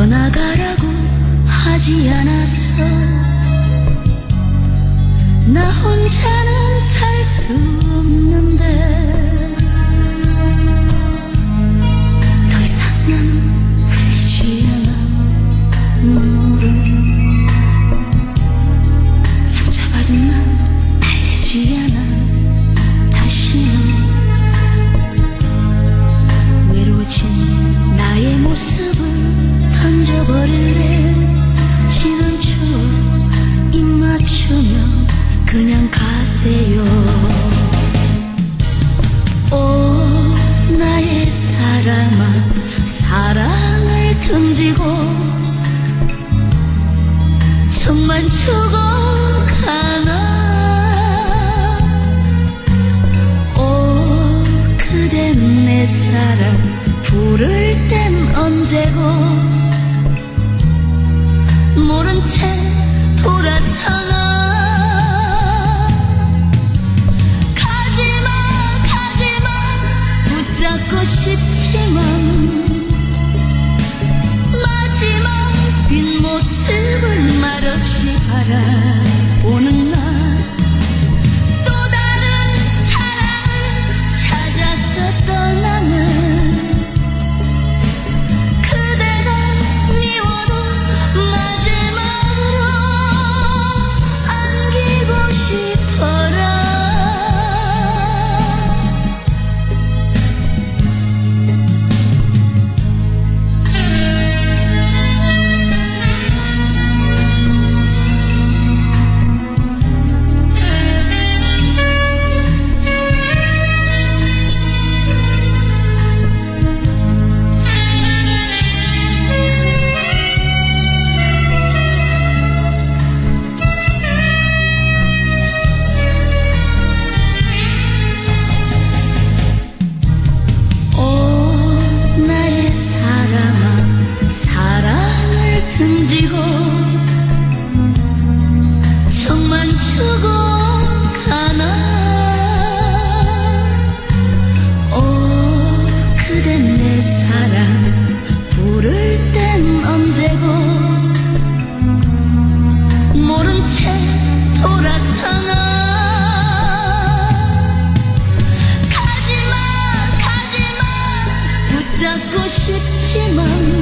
떠나가라고 하지 않았어. 나 혼자는 살 수 없는데. 그냥 가세요. 오 나의 사람아 사랑을 던지고 정만 주고 모습은 말없이 바라 던지고 정만 주고 가나? 오 그댄 내 사랑 부를 땐 언제고 모른 채 돌아서나? 가지마 가지마 붙잡고 싶지만